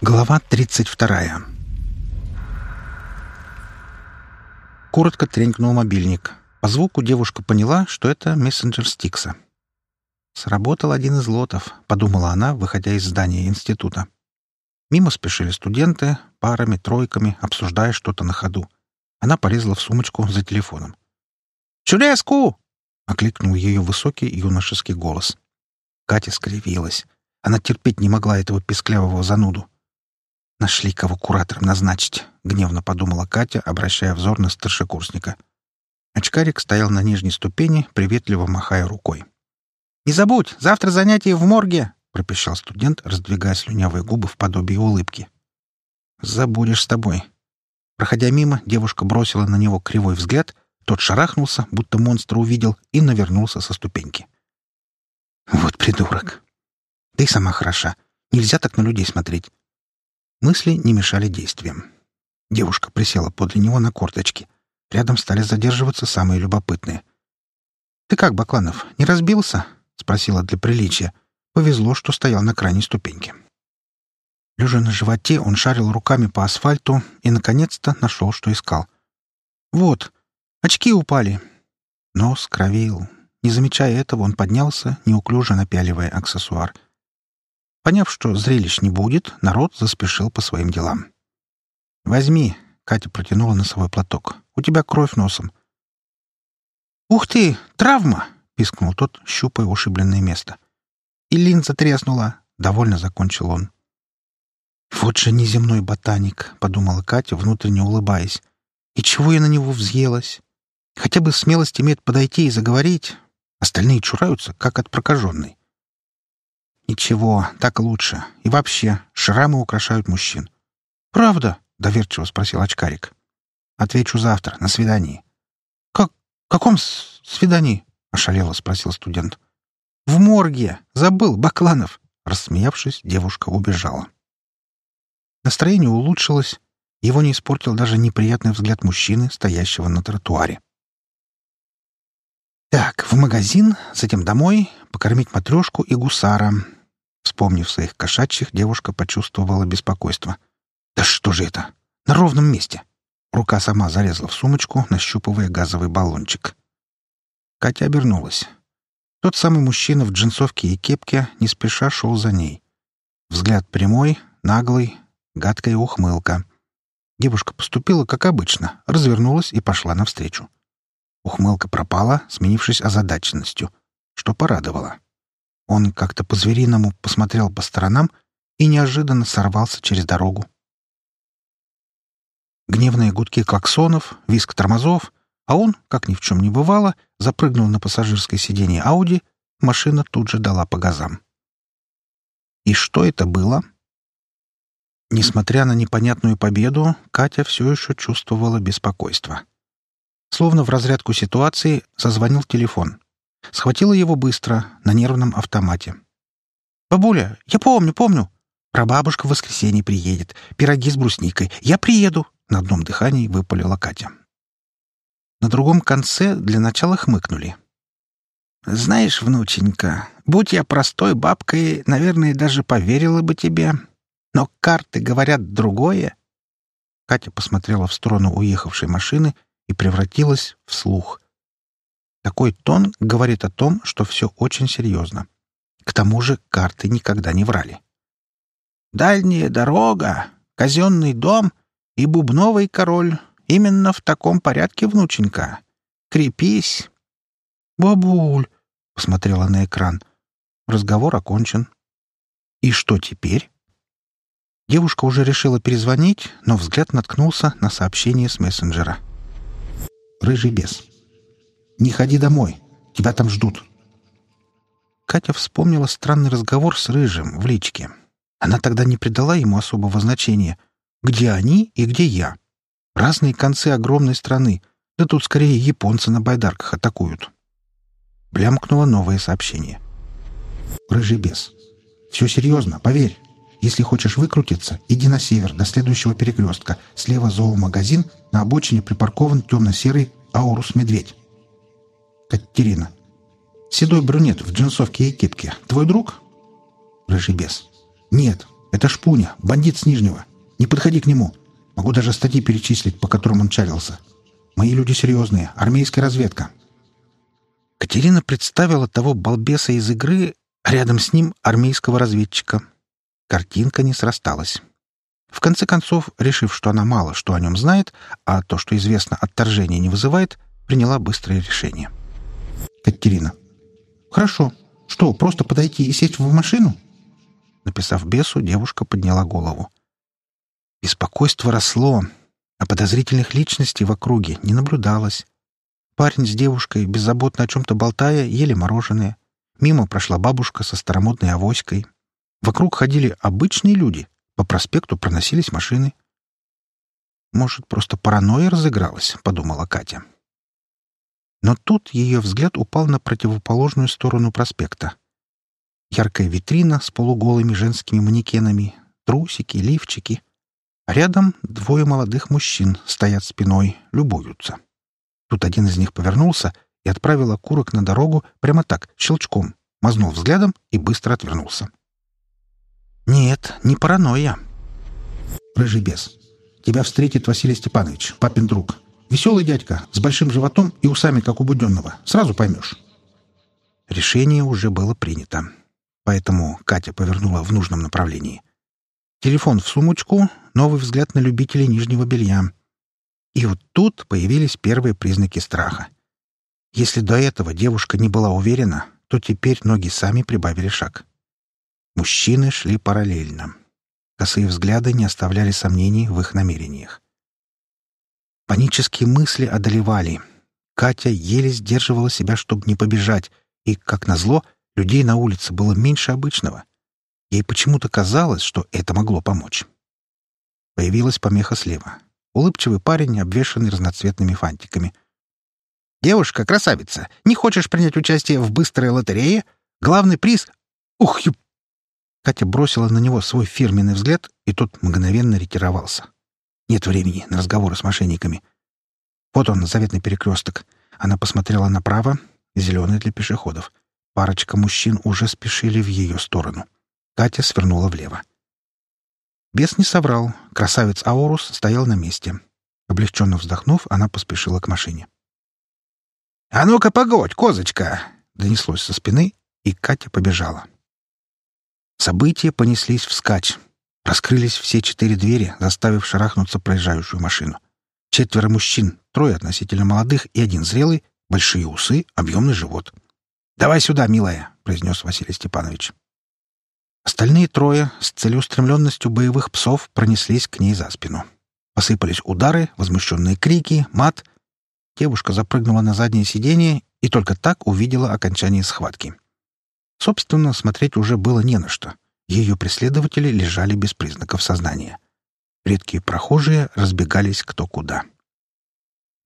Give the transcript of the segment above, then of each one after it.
Глава 32. Коротко тренькнул мобильник. По звуку девушка поняла, что это мессенджер Стикса. «Сработал один из лотов», — подумала она, выходя из здания института. Мимо спешили студенты, парами, тройками, обсуждая что-то на ходу. Она полезла в сумочку за телефоном. «Чудеску!» — окликнул ее высокий юношеский голос. Катя скривилась. Она терпеть не могла этого песклявого зануду. «Нашли, кого куратором назначить», — гневно подумала Катя, обращая взор на старшекурсника. Очкарик стоял на нижней ступени, приветливо махая рукой. «Не забудь, завтра занятие в морге!» — пропищал студент, раздвигая слюнявые губы в подобии улыбки. «Забудешь с тобой». Проходя мимо, девушка бросила на него кривой взгляд, тот шарахнулся, будто монстра увидел, и навернулся со ступеньки. «Вот придурок!» «Да и сама хороша. Нельзя так на людей смотреть. Мысли не мешали действиям. Девушка присела подле него на корточки. Рядом стали задерживаться самые любопытные. «Ты как, Бакланов, не разбился?» — спросила для приличия. Повезло, что стоял на крайней ступеньке. Лежа на животе, он шарил руками по асфальту и, наконец-то, нашел, что искал. «Вот, очки упали». Нос кровил. Не замечая этого, он поднялся, неуклюже напяливая аксессуар — Поняв, что зрелищ не будет, народ заспешил по своим делам. «Возьми», — Катя протянула носовой платок. «У тебя кровь носом». «Ух ты! Травма!» — пискнул тот, щупая ушибленное место. «И линза треснула!» — довольно закончил он. «Вот же неземной ботаник!» — подумала Катя, внутренне улыбаясь. «И чего я на него взъелась? Хотя бы смелость имеет подойти и заговорить. Остальные чураются, как от прокаженной. «Ничего, так лучше. И вообще, шрамы украшают мужчин». «Правда?» — доверчиво спросил очкарик. «Отвечу завтра, на свидании». «Как? каком свидании?» — ошалело спросил студент. «В морге! Забыл, Бакланов!» Рассмеявшись, девушка убежала. Настроение улучшилось. Его не испортил даже неприятный взгляд мужчины, стоящего на тротуаре. Так, в магазин, затем домой, покормить матрешку и гусара, Вспомнив своих кошачьих, девушка почувствовала беспокойство. «Да что же это? На ровном месте!» Рука сама залезла в сумочку, нащупывая газовый баллончик. Катя обернулась. Тот самый мужчина в джинсовке и кепке не спеша шел за ней. Взгляд прямой, наглый, гадкая ухмылка. Девушка поступила как обычно, развернулась и пошла навстречу. Ухмылка пропала, сменившись озадаченностью, что порадовало. Он как-то по-звериному посмотрел по сторонам и неожиданно сорвался через дорогу. Гневные гудки клаксонов, визг тормозов, а он, как ни в чем не бывало, запрыгнул на пассажирское сиденье Ауди, машина тут же дала по газам. И что это было? Несмотря на непонятную победу, Катя все еще чувствовала беспокойство. Словно в разрядку ситуации зазвонил телефон. Схватила его быстро, на нервном автомате. «Бабуля, я помню, помню. Прабабушка в воскресенье приедет. Пироги с брусникой. Я приеду!» На одном дыхании выпалила Катя. На другом конце для начала хмыкнули. «Знаешь, внученька, будь я простой бабкой, наверное, даже поверила бы тебе. Но карты говорят другое». Катя посмотрела в сторону уехавшей машины и превратилась в слух — такой тон говорит о том, что все очень серьезно. К тому же карты никогда не врали. «Дальняя дорога, казенный дом и бубновый король. Именно в таком порядке, внученька. Крепись!» «Бабуль!» — посмотрела на экран. Разговор окончен. «И что теперь?» Девушка уже решила перезвонить, но взгляд наткнулся на сообщение с мессенджера. «Рыжий бес». Не ходи домой. Тебя там ждут». Катя вспомнила странный разговор с Рыжим в личке. Она тогда не придала ему особого значения. Где они и где я? Разные концы огромной страны. Да тут скорее японцы на байдарках атакуют. Блямкнуло новое сообщение. «Рыжий бес. Все серьезно, поверь. Если хочешь выкрутиться, иди на север, до следующего перекрестка. Слева зоомагазин, на обочине припаркован темно-серый «Аурус-медведь». Катерина. Седой брюнет в джинсовке и кепке. Твой друг? Рыжий бес. Нет, Это Шпуня, бандит с Нижнего. Не подходи к нему. Могу даже статьи перечислить, по которым он чалился. Мои люди серьезные, армейская разведка». Катерина представила того балбеса из игры, а рядом с ним армейского разведчика. Картинка не срасталась. В конце концов, решив, что она мало что о нем знает, а то, что известно, отторжения не вызывает, приняла быстрое решение. Катерина. «Хорошо. Что, просто подойти и сесть в машину?» Написав бесу, девушка подняла голову. Беспокойство росло, а подозрительных личностей в округе не наблюдалось. Парень с девушкой, беззаботно о чем-то болтая, ели мороженое. Мимо прошла бабушка со старомодной авоськой. Вокруг ходили обычные люди. По проспекту проносились машины. «Может, просто паранойя разыгралась?» — подумала Катя. Но тут ее взгляд упал на противоположную сторону проспекта. Яркая витрина с полуголыми женскими манекенами, трусики, лифчики. Рядом двое молодых мужчин стоят спиной, любуются. Тут один из них повернулся и отправил окурок на дорогу прямо так, щелчком, мазнул взглядом и быстро отвернулся. «Нет, не паранойя». «Рыжий бес, тебя встретит Василий Степанович, папин друг. Веселый дядька, с большим животом и усами, как у Буденного. Сразу поймешь». Решение уже было принято, поэтому Катя повернула в нужном направлении. Телефон в сумочку, новый взгляд на любителей нижнего белья. И вот тут появились первые признаки страха. Если до этого девушка не была уверена, то теперь ноги сами прибавили шаг. Мужчины шли параллельно. Косые взгляды не оставляли сомнений в их намерениях. Панические мысли одолевали. Катя еле сдерживала себя, чтобы не побежать, и, как назло, людей на улице было меньше обычного. Ей почему-то казалось, что это могло помочь. Появилась помеха слева. Улыбчивый парень, обвешанный разноцветными фантиками. «Девушка, красавица, не хочешь принять участие в быстрой лотерее? Главный приз... Ух, ю...» Катя бросила на него свой фирменный взгляд, и тот мгновенно ретировался. Нет времени на разговоры с мошенниками. Вот он, заветный перекресток. Она посмотрела направо, зеленый для пешеходов. Парочка мужчин уже спешили в ее сторону. Катя свернула влево. Бес не соврал. Красавец Аурус стоял на месте. Облегченно вздохнув, она поспешила к машине. «А ну-ка, погодь, козочка!» — донеслось со спины, и Катя побежала. События понеслись вскачь. Раскрылись все четыре двери, заставив шарахнуться проезжающую машину. Четверо мужчин, трое относительно молодых и один зрелый, большие усы, объемный живот. «Давай сюда, милая», — произнес Василий Степанович. Остальные трое с целеустремленностью боевых псов пронеслись к ней за спину. Посыпались удары, возмущенные крики, мат. Девушка запрыгнула на заднее сиденье и только так увидела окончание схватки. Собственно, смотреть уже было не на что — ее преследователи лежали без признаков сознания. Редкие прохожие разбегались кто куда.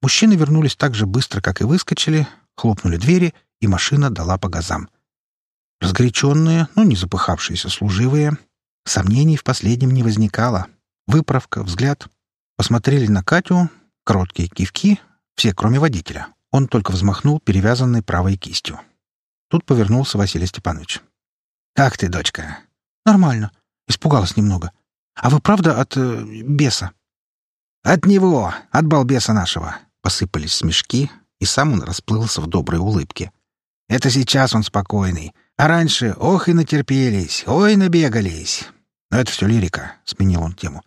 Мужчины вернулись так же быстро, как и выскочили, хлопнули двери, и машина дала по газам. Разгоряченные, но не запыхавшиеся служивые, сомнений в последнем не возникало. Выправка, взгляд. Посмотрели на Катю, короткие кивки, все, кроме водителя. Он только взмахнул перевязанной правой кистью. Тут повернулся Василий Степанович. «Как ты, дочка? «Нормально. Испугалась немного. А вы правда от... Э, беса?» «От него! От балбеса нашего!» Посыпались смешки, и сам он расплылся в доброй улыбке. «Это сейчас он спокойный. А раньше, ох и натерпелись, ой, набегались. Но это все лирика», — сменил он тему.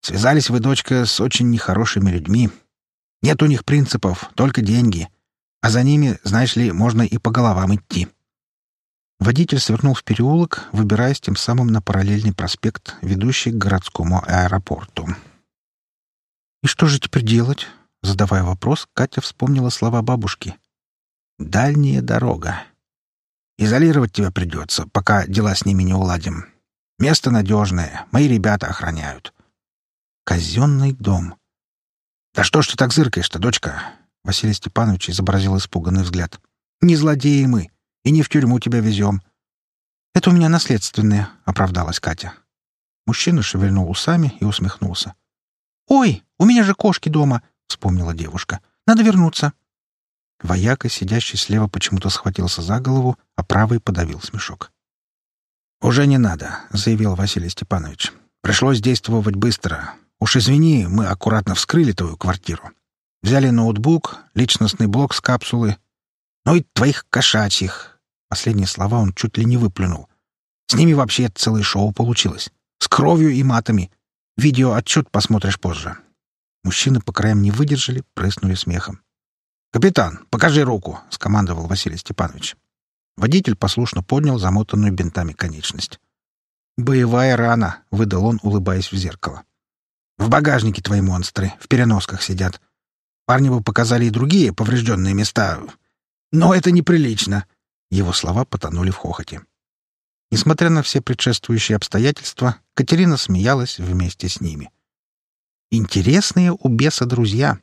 «Связались вы, дочка, с очень нехорошими людьми. Нет у них принципов, только деньги. А за ними, знаешь ли, можно и по головам идти. Водитель свернул в переулок, выбираясь тем самым на параллельный проспект, ведущий к городскому аэропорту. «И что же теперь делать?» Задавая вопрос, Катя вспомнила слова бабушки. «Дальняя дорога. Изолировать тебя придется, пока дела с ними не уладим. Место надежное, мои ребята охраняют». «Казенный дом». «Да что ж ты так зыркаешь-то, дочка?» Василий Степанович изобразил испуганный взгляд. «Не злодеи мы. И не в тюрьму тебя везем. Это у меня наследственное, — оправдалась Катя. Мужчина шевельнул усами и усмехнулся. «Ой, у меня же кошки дома!» — вспомнила девушка. «Надо вернуться». Вояка, сидящий слева, почему-то схватился за голову, а правый подавил смешок. «Уже не надо», — заявил Василий Степанович. «Пришлось действовать быстро. Уж извини, мы аккуратно вскрыли твою квартиру. Взяли ноутбук, личностный блок с капсулы. Ну и твоих кошачьих». Последние слова он чуть ли не выплюнул. «С ними вообще целое шоу получилось. С кровью и матами. Видео отчет посмотришь позже». Мужчины по краям не выдержали, прыснули смехом. «Капитан, покажи руку!» — скомандовал Василий Степанович. Водитель послушно поднял замотанную бинтами конечность. «Боевая рана», — выдал он, улыбаясь в зеркало. «В багажнике твои монстры, в переносках сидят. Парни бы показали и другие поврежденные места. Но это неприлично!» Его слова потонули в хохоте. Несмотря на все предшествующие обстоятельства, Катерина смеялась вместе с ними. «Интересные у беса друзья!»